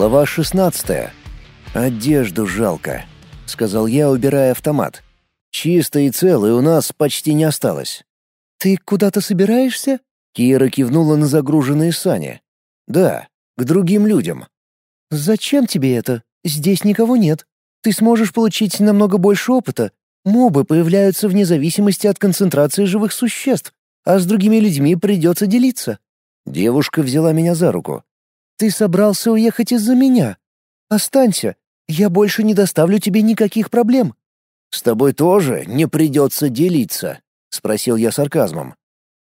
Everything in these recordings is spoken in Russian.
Глава 16. Одежду жалко, сказал я, убирая автомат. Чисто и целый у нас почти не осталось. Ты куда-то собираешься? Кира кивнула на загруженные сани. Да, к другим людям. Зачем тебе это? Здесь никого нет. Ты сможешь получить намного больше опыта. Мобы появляются вне зависимости от концентрации живых существ, а с другими людьми придется делиться. Девушка взяла меня за руку. Ты собрался уехать из-за меня? Останься. Я больше не доставлю тебе никаких проблем. С тобой тоже не придется делиться, спросил я сарказмом.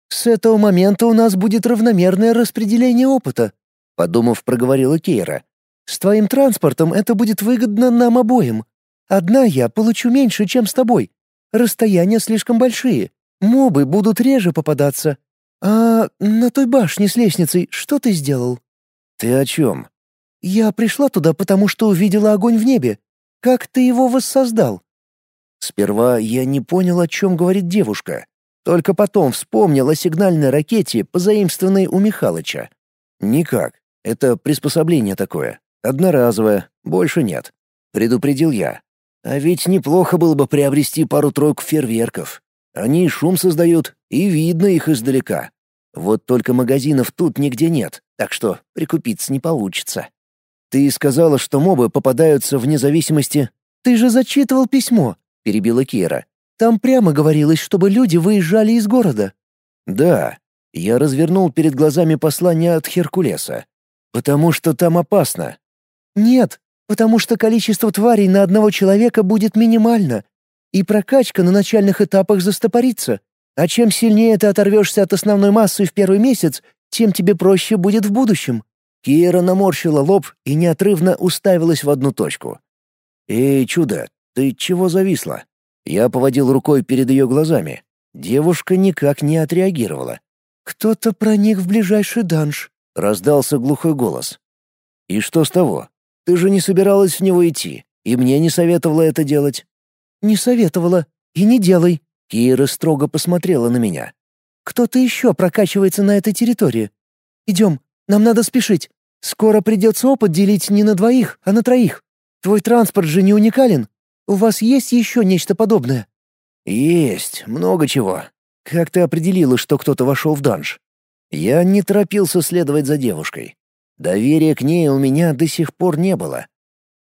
С этого момента у нас будет равномерное распределение опыта, подумав, проговорила Кейра. С твоим транспортом это будет выгодно нам обоим. Одна я получу меньше, чем с тобой. Расстояния слишком большие. Мобы будут реже попадаться. А на той башне с лестницей что ты сделал? «Ты о чем?» «Я пришла туда, потому что увидела огонь в небе. Как ты его воссоздал?» Сперва я не понял, о чем говорит девушка. Только потом вспомнил о сигнальной ракете, позаимствованной у Михалыча. «Никак. Это приспособление такое. Одноразовое. Больше нет», — предупредил я. «А ведь неплохо было бы приобрести пару-тройку фейерверков. Они шум создают, и видно их издалека. Вот только магазинов тут нигде нет, так что прикупиться не получится. Ты сказала, что мобы попадаются вне зависимости... Ты же зачитывал письмо, перебила Кира. Там прямо говорилось, чтобы люди выезжали из города. Да, я развернул перед глазами послание от Херкулеса. Потому что там опасно. Нет, потому что количество тварей на одного человека будет минимально, и прокачка на начальных этапах застопорится. А чем сильнее ты оторвешься от основной массы в первый месяц, тем тебе проще будет в будущем». Кира наморщила лоб и неотрывно уставилась в одну точку. «Эй, чудо, ты чего зависла?» Я поводил рукой перед ее глазами. Девушка никак не отреагировала. «Кто-то проник в ближайший данж», — раздался глухой голос. «И что с того? Ты же не собиралась в него идти, и мне не советовала это делать». «Не советовала. И не делай. Кира строго посмотрела на меня. «Кто-то еще прокачивается на этой территории. Идем, нам надо спешить. Скоро придется опыт делить не на двоих, а на троих. Твой транспорт же не уникален. У вас есть еще нечто подобное?» «Есть, много чего. Как ты определила, что кто-то вошел в данж?» Я не торопился следовать за девушкой. Доверия к ней у меня до сих пор не было.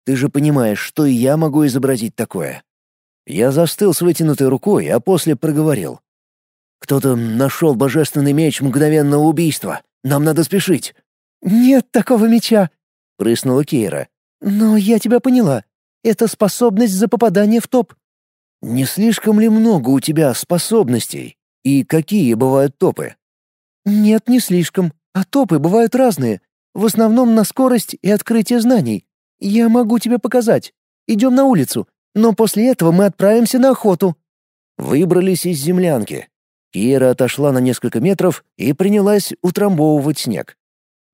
Ты же понимаешь, что и я могу изобразить такое. Я застыл с вытянутой рукой, а после проговорил. «Кто-то нашел божественный меч мгновенного убийства. Нам надо спешить». «Нет такого меча», — прыснула Кейра. «Но я тебя поняла. Это способность за попадание в топ». «Не слишком ли много у тебя способностей? И какие бывают топы?» «Нет, не слишком. А топы бывают разные. В основном на скорость и открытие знаний. Я могу тебе показать. Идем на улицу. Но после этого мы отправимся на охоту». Выбрались из землянки. Кира отошла на несколько метров и принялась утрамбовывать снег.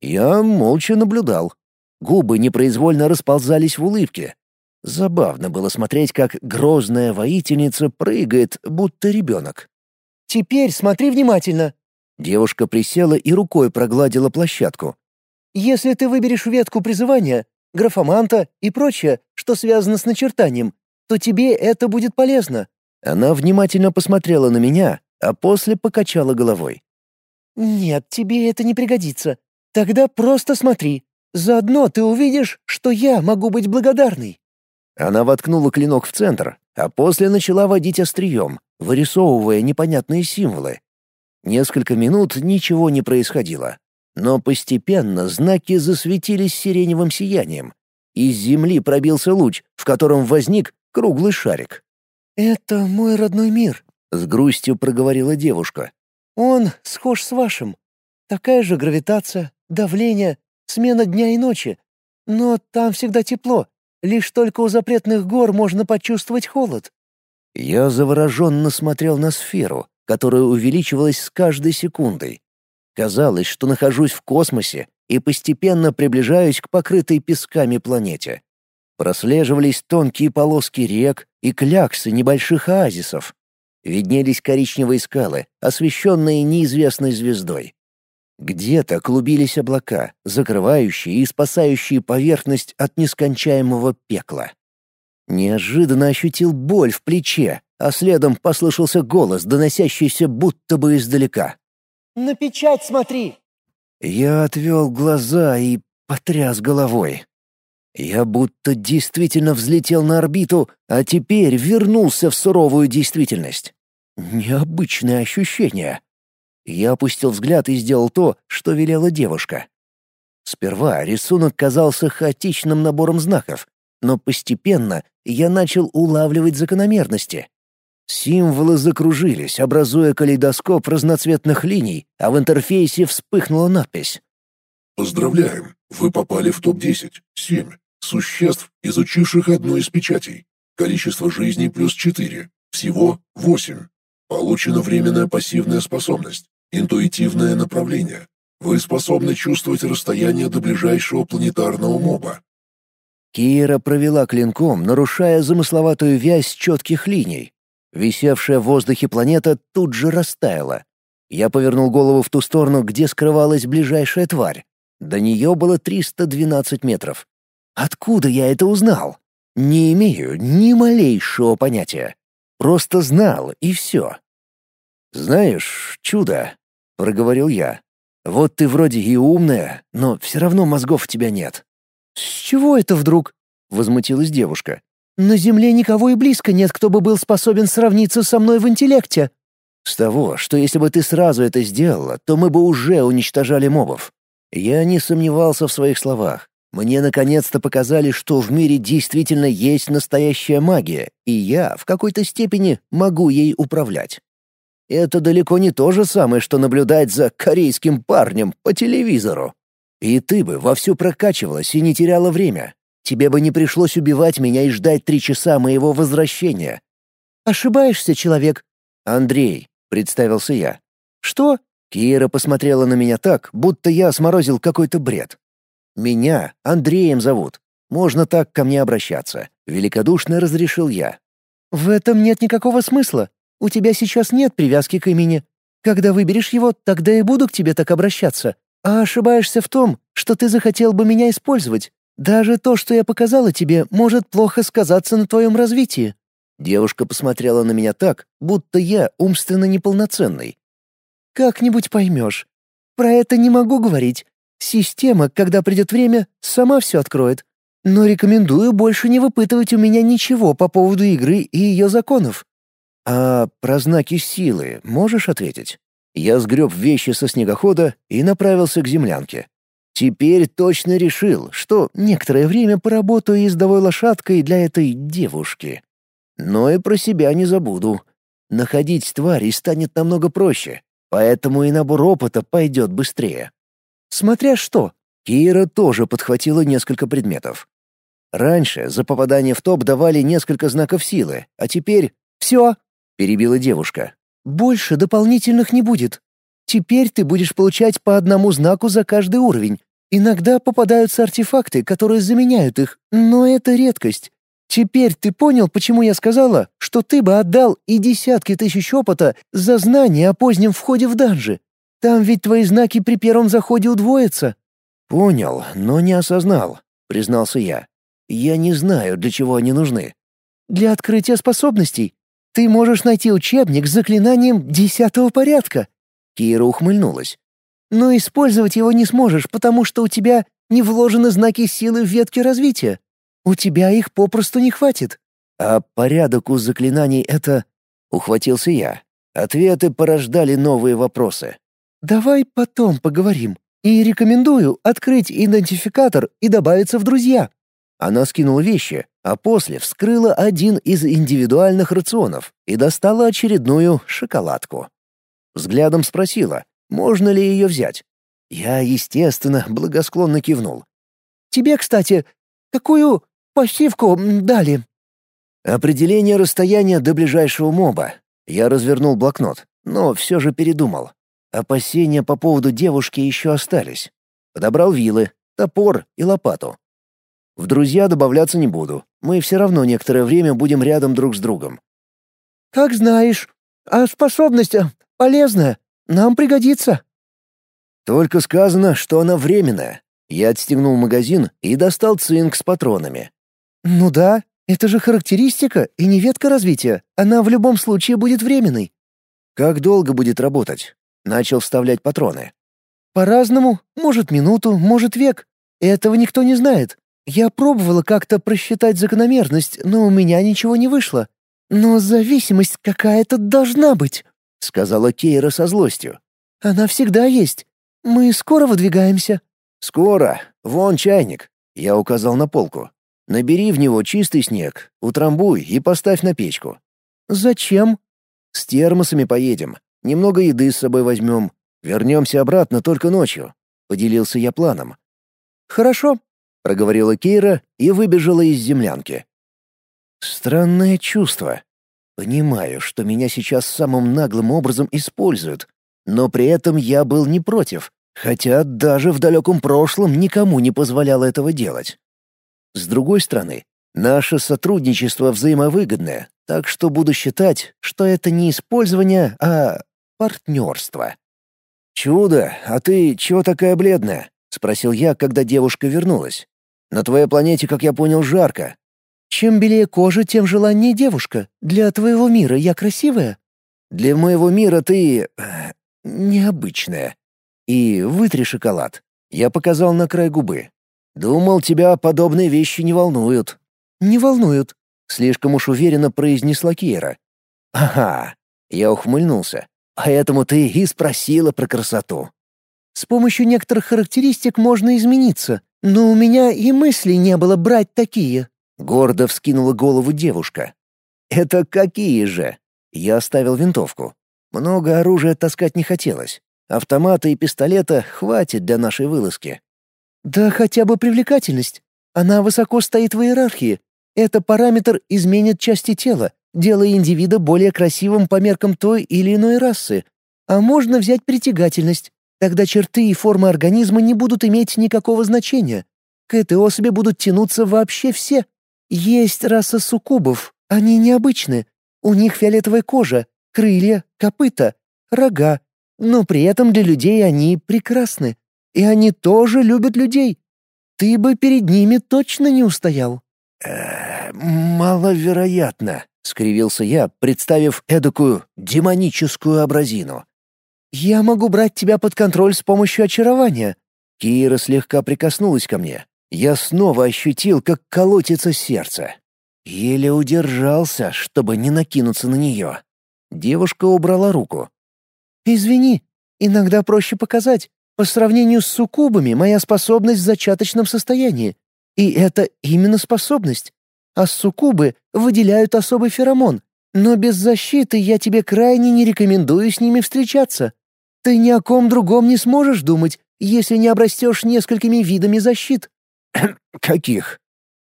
Я молча наблюдал. Губы непроизвольно расползались в улыбке. Забавно было смотреть, как грозная воительница прыгает, будто ребенок. «Теперь смотри внимательно!» Девушка присела и рукой прогладила площадку. «Если ты выберешь ветку призывания, графоманта и прочее, что связано с начертанием, то тебе это будет полезно». Она внимательно посмотрела на меня, а после покачала головой. «Нет, тебе это не пригодится. Тогда просто смотри. Заодно ты увидишь, что я могу быть благодарной». Она воткнула клинок в центр, а после начала водить острием, вырисовывая непонятные символы. Несколько минут ничего не происходило. Но постепенно знаки засветились сиреневым сиянием. Из земли пробился луч, в котором возник круглый шарик. «Это мой родной мир», — с грустью проговорила девушка. «Он схож с вашим. Такая же гравитация, давление, смена дня и ночи. Но там всегда тепло. Лишь только у запретных гор можно почувствовать холод». Я завороженно смотрел на сферу, которая увеличивалась с каждой секундой. Казалось, что нахожусь в космосе и постепенно приближаюсь к покрытой песками планете. Прослеживались тонкие полоски рек и кляксы небольших оазисов. Виднелись коричневые скалы, освещенные неизвестной звездой. Где-то клубились облака, закрывающие и спасающие поверхность от нескончаемого пекла. Неожиданно ощутил боль в плече, а следом послышался голос, доносящийся будто бы издалека. «На печать смотри!» Я отвел глаза и потряс головой. Я будто действительно взлетел на орбиту, а теперь вернулся в суровую действительность. Необычное ощущение. Я опустил взгляд и сделал то, что велела девушка. Сперва рисунок казался хаотичным набором знаков, но постепенно я начал улавливать закономерности. Символы закружились, образуя калейдоскоп разноцветных линий, а в интерфейсе вспыхнула надпись. «Поздравляем! Вы попали в топ-10. Семь. Существ, изучивших одну из печатей. Количество жизней плюс четыре. Всего восемь. Получена временная пассивная способность. Интуитивное направление. Вы способны чувствовать расстояние до ближайшего планетарного моба. Кира провела клинком, нарушая замысловатую вязь четких линий. Висевшая в воздухе планета тут же растаяла. Я повернул голову в ту сторону, где скрывалась ближайшая тварь. До нее было 312 метров. Откуда я это узнал? Не имею ни малейшего понятия. Просто знал, и все. «Знаешь, чудо», — проговорил я. «Вот ты вроде и умная, но все равно мозгов у тебя нет». «С чего это вдруг?» — возмутилась девушка. «На Земле никого и близко нет, кто бы был способен сравниться со мной в интеллекте». «С того, что если бы ты сразу это сделала, то мы бы уже уничтожали мобов». Я не сомневался в своих словах. Мне наконец-то показали, что в мире действительно есть настоящая магия, и я в какой-то степени могу ей управлять. Это далеко не то же самое, что наблюдать за корейским парнем по телевизору. И ты бы вовсю прокачивалась и не теряла время. Тебе бы не пришлось убивать меня и ждать три часа моего возвращения. Ошибаешься, человек. Андрей, представился я. Что? Кира посмотрела на меня так, будто я сморозил какой-то бред. Меня Андреем зовут. Можно так ко мне обращаться. Великодушно разрешил я. В этом нет никакого смысла. У тебя сейчас нет привязки к имени. Когда выберешь его, тогда и буду к тебе так обращаться. А ошибаешься в том, что ты захотел бы меня использовать. Даже то, что я показала тебе, может плохо сказаться на твоем развитии». Девушка посмотрела на меня так, будто я умственно неполноценный. «Как-нибудь поймешь. Про это не могу говорить. Система, когда придет время, сама все откроет. Но рекомендую больше не выпытывать у меня ничего по поводу игры и ее законов. «А про знаки силы можешь ответить?» Я сгреб вещи со снегохода и направился к землянке. Теперь точно решил, что некоторое время поработаю ездовой лошадкой для этой девушки. Но и про себя не забуду. Находить тварей станет намного проще, поэтому и набор опыта пойдет быстрее. Смотря что. Кира тоже подхватила несколько предметов. Раньше за попадание в топ давали несколько знаков силы, а теперь... Все, — перебила девушка. «Больше дополнительных не будет. Теперь ты будешь получать по одному знаку за каждый уровень. Иногда попадаются артефакты, которые заменяют их, но это редкость. Теперь ты понял, почему я сказала, что ты бы отдал и десятки тысяч опыта за знание о позднем входе в данжи? Там ведь твои знаки при первом заходе удвоятся». «Понял, но не осознал», — признался я. «Я не знаю, для чего они нужны». «Для открытия способностей. Ты можешь найти учебник с заклинанием десятого порядка». Кира ухмыльнулась. «Но использовать его не сможешь, потому что у тебя не вложены знаки силы в ветке развития. У тебя их попросту не хватит». «А порядок у заклинаний — это...» — ухватился я. Ответы порождали новые вопросы. «Давай потом поговорим. И рекомендую открыть идентификатор и добавиться в друзья». Она скинула вещи, а после вскрыла один из индивидуальных рационов и достала очередную шоколадку. Взглядом спросила, можно ли ее взять. Я, естественно, благосклонно кивнул. «Тебе, кстати, какую пассивку дали?» «Определение расстояния до ближайшего моба». Я развернул блокнот, но все же передумал. Опасения по поводу девушки еще остались. Подобрал вилы, топор и лопату. В друзья добавляться не буду. Мы все равно некоторое время будем рядом друг с другом. «Как знаешь. А способность э, полезная. Нам пригодится». Только сказано, что она временная. Я отстегнул магазин и достал цинк с патронами. «Ну да, это же характеристика и не ветка развития. Она в любом случае будет временной». «Как долго будет работать?» Начал вставлять патроны. «По-разному. Может, минуту, может, век. Этого никто не знает. Я пробовала как-то просчитать закономерность, но у меня ничего не вышло. Но зависимость какая-то должна быть», — сказала Кейра со злостью. «Она всегда есть. Мы скоро выдвигаемся». «Скоро. Вон чайник», — я указал на полку. «Набери в него чистый снег, утрамбуй и поставь на печку». «Зачем?» «С термосами поедем. Немного еды с собой возьмем. Вернемся обратно только ночью», — поделился я планом. «Хорошо», — проговорила Кейра и выбежала из землянки. Странное чувство. Понимаю, что меня сейчас самым наглым образом используют, но при этом я был не против, хотя даже в далеком прошлом никому не позволял этого делать. С другой стороны, наше сотрудничество взаимовыгодное, так что буду считать, что это не использование, а партнерство. «Чудо, а ты чего такая бледная?» — спросил я, когда девушка вернулась. «На твоей планете, как я понял, жарко». «Чем белее кожа, тем желаннее девушка. Для твоего мира я красивая?» «Для моего мира ты... Э, необычная. И вытри шоколад». Я показал на край губы. «Думал, тебя подобные вещи не волнуют». «Не волнуют», — слишком уж уверенно произнесла Кира. «Ага». Я ухмыльнулся. Поэтому ты и спросила про красоту. С помощью некоторых характеристик можно измениться, но у меня и мысли не было брать такие. Гордо вскинула голову девушка. Это какие же? Я оставил винтовку. Много оружия таскать не хотелось. Автомата и пистолета хватит для нашей вылазки. Да хотя бы привлекательность. Она высоко стоит в иерархии. Это параметр изменит части тела, делая индивида более красивым по меркам той или иной расы. А можно взять притягательность. Тогда черты и формы организма не будут иметь никакого значения. К этой особи будут тянуться вообще все. Есть раса суккубов, они необычны. У них фиолетовая кожа, крылья, копыта, рога. Но при этом для людей они прекрасны. И они тоже любят людей. Ты бы перед ними точно не устоял. Э, маловероятно, — скривился я, представив эдакую демоническую образину. «Я могу брать тебя под контроль с помощью очарования». Кира слегка прикоснулась ко мне. Я снова ощутил, как колотится сердце. Еле удержался, чтобы не накинуться на нее. Девушка убрала руку. «Извини, иногда проще показать. По сравнению с суккубами моя способность в зачаточном состоянии. И это именно способность а суккубы выделяют особый феромон. Но без защиты я тебе крайне не рекомендую с ними встречаться. Ты ни о ком другом не сможешь думать, если не обрастешь несколькими видами защит». «Каких?»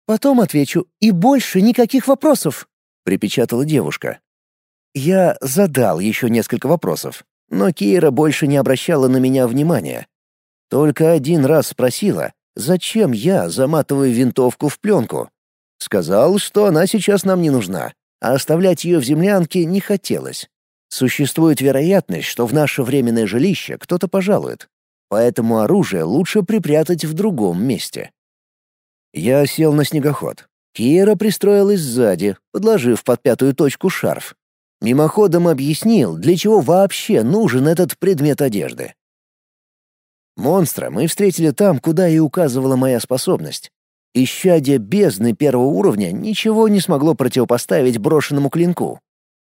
«Потом отвечу, и больше никаких вопросов», — припечатала девушка. Я задал еще несколько вопросов, но Кира больше не обращала на меня внимания. Только один раз спросила, зачем я заматываю винтовку в пленку. Сказал, что она сейчас нам не нужна, а оставлять ее в землянке не хотелось. Существует вероятность, что в наше временное жилище кто-то пожалует, поэтому оружие лучше припрятать в другом месте. Я сел на снегоход. Кира пристроилась сзади, подложив под пятую точку шарф. Мимоходом объяснил, для чего вообще нужен этот предмет одежды. Монстра мы встретили там, куда и указывала моя способность. Исчадие бездны первого уровня ничего не смогло противопоставить брошенному клинку.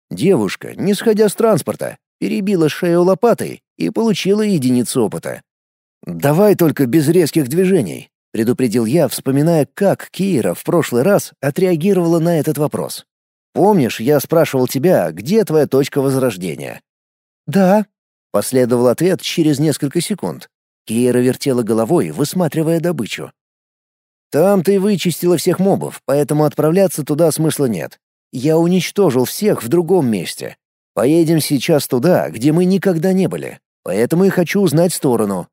Девушка, не сходя с транспорта, перебила шею лопатой и получила единицу опыта. «Давай только без резких движений», — предупредил я, вспоминая, как Кира в прошлый раз отреагировала на этот вопрос. «Помнишь, я спрашивал тебя, где твоя точка возрождения?» «Да», — последовал ответ через несколько секунд. Кира вертела головой, высматривая добычу. Там ты вычистила всех мобов, поэтому отправляться туда смысла нет. Я уничтожил всех в другом месте. Поедем сейчас туда, где мы никогда не были. Поэтому и хочу узнать сторону.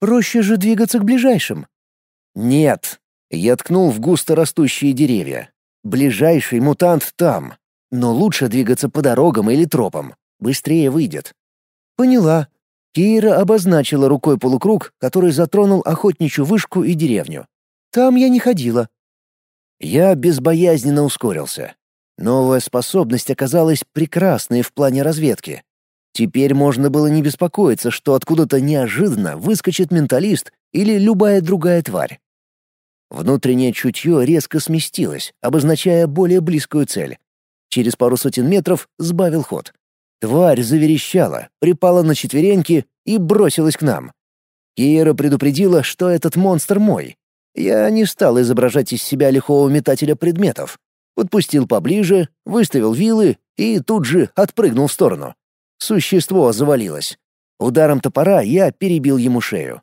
Проще же двигаться к ближайшим. Нет. Я ткнул в густо растущие деревья. Ближайший мутант там. Но лучше двигаться по дорогам или тропам. Быстрее выйдет. Поняла. Кира обозначила рукой полукруг, который затронул охотничью вышку и деревню. «Там я не ходила». Я безбоязненно ускорился. Новая способность оказалась прекрасной в плане разведки. Теперь можно было не беспокоиться, что откуда-то неожиданно выскочит менталист или любая другая тварь. Внутреннее чутье резко сместилось, обозначая более близкую цель. Через пару сотен метров сбавил ход. Тварь заверещала, припала на четвереньки и бросилась к нам. Киера предупредила, что этот монстр мой. Я не стал изображать из себя лихого метателя предметов. Подпустил поближе, выставил вилы и тут же отпрыгнул в сторону. Существо завалилось. Ударом топора я перебил ему шею.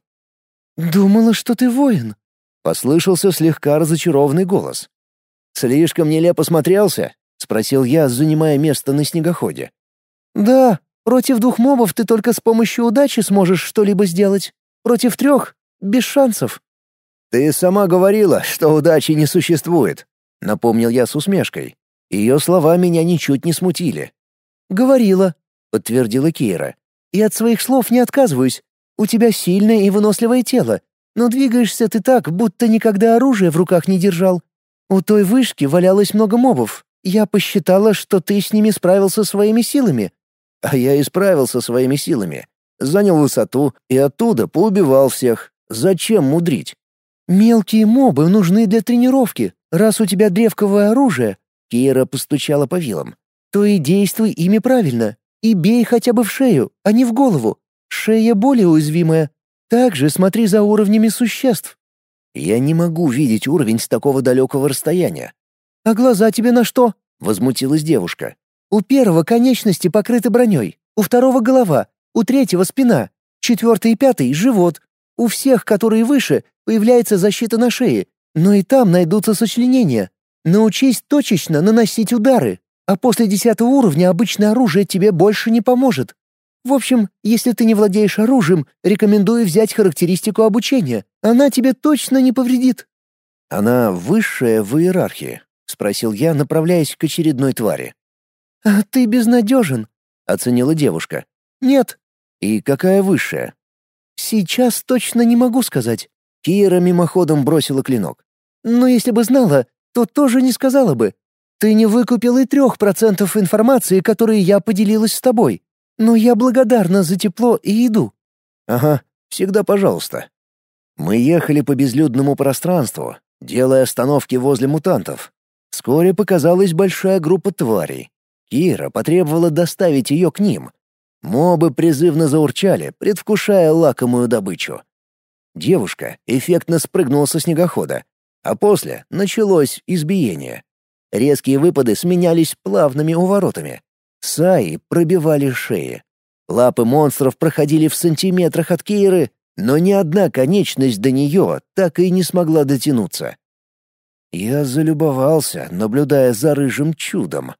«Думала, что ты воин», — послышался слегка разочарованный голос. «Слишком нелепо смотрелся?» — спросил я, занимая место на снегоходе. «Да, против двух мобов ты только с помощью удачи сможешь что-либо сделать. Против трех — без шансов». «Ты сама говорила, что удачи не существует», — напомнил я с усмешкой. Ее слова меня ничуть не смутили. «Говорила», — подтвердила Кира. «И от своих слов не отказываюсь. У тебя сильное и выносливое тело, но двигаешься ты так, будто никогда оружие в руках не держал. У той вышки валялось много мобов. Я посчитала, что ты с ними справился своими силами». «А я и справился своими силами. Занял высоту и оттуда поубивал всех. Зачем мудрить?» «Мелкие мобы нужны для тренировки. Раз у тебя древковое оружие...» Кира постучала по вилам. «То и действуй ими правильно. И бей хотя бы в шею, а не в голову. Шея более уязвимая. Также смотри за уровнями существ». «Я не могу видеть уровень с такого далекого расстояния». «А глаза тебе на что?» — возмутилась девушка. «У первого конечности покрыты броней, у второго — голова, у третьего — спина, четвертый и пятый — живот. У всех, которые выше, появляется защита на шее, но и там найдутся сочленения. Научись точечно наносить удары, а после десятого уровня обычное оружие тебе больше не поможет. В общем, если ты не владеешь оружием, рекомендую взять характеристику обучения. Она тебе точно не повредит». «Она высшая в иерархии?» — спросил я, направляясь к очередной твари. «А ты безнадежен», — оценила девушка. «Нет». «И какая высшая?» «Сейчас точно не могу сказать». Кира мимоходом бросила клинок. «Но если бы знала, то тоже не сказала бы. Ты не выкупил и трех процентов информации, которые я поделилась с тобой. Но я благодарна за тепло и еду». «Ага, всегда пожалуйста». Мы ехали по безлюдному пространству, делая остановки возле мутантов. Вскоре показалась большая группа тварей. Кира потребовала доставить ее к ним. Мобы призывно заурчали, предвкушая лакомую добычу. Девушка эффектно спрыгнула со снегохода, а после началось избиение. Резкие выпады сменялись плавными уворотами. Саи пробивали шеи. Лапы монстров проходили в сантиметрах от Кейры, но ни одна конечность до нее так и не смогла дотянуться. Я залюбовался, наблюдая за рыжим чудом.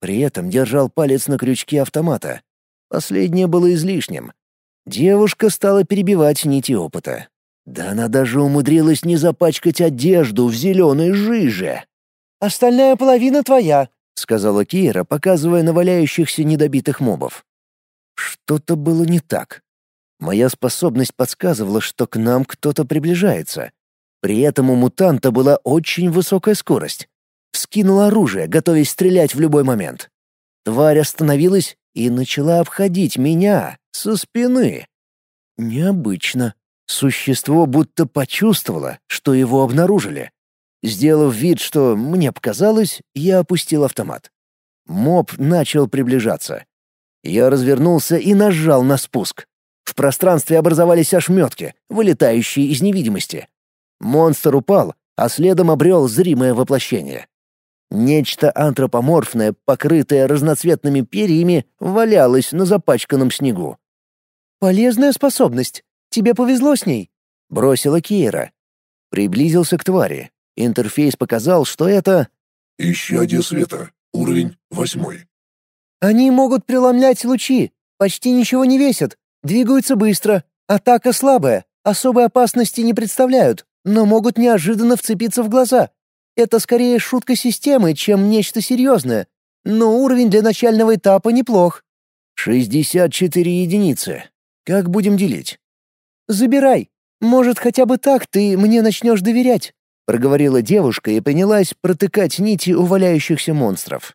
При этом держал палец на крючке автомата. Последнее было излишним. Девушка стала перебивать нити опыта. Да она даже умудрилась не запачкать одежду в зеленой жиже. Остальная половина твоя», — сказала Кира, показывая на валяющихся недобитых мобов. Что-то было не так. Моя способность подсказывала, что к нам кто-то приближается. При этом у мутанта была очень высокая скорость. Вскинул оружие, готовясь стрелять в любой момент. Тварь остановилась и начала обходить меня со спины. Необычно. Существо будто почувствовало, что его обнаружили. Сделав вид, что мне показалось, я опустил автомат. Моб начал приближаться. Я развернулся и нажал на спуск. В пространстве образовались ошметки, вылетающие из невидимости. Монстр упал, а следом обрел зримое воплощение. Нечто антропоморфное, покрытое разноцветными перьями, валялось на запачканном снегу. «Полезная способность. Тебе повезло с ней», — бросила Кейра. Приблизился к твари. Интерфейс показал, что это... «Исчадие света. Уровень восьмой». «Они могут преломлять лучи. Почти ничего не весят. Двигаются быстро. Атака слабая. Особой опасности не представляют, но могут неожиданно вцепиться в глаза. Это скорее шутка системы, чем нечто серьезное. Но уровень для начального этапа неплох». «Шестьдесят четыре единицы. Как будем делить?» «Забирай. Может, хотя бы так ты мне начнешь доверять», — проговорила девушка и принялась протыкать нити у валяющихся монстров.